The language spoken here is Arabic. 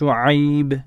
شعيب.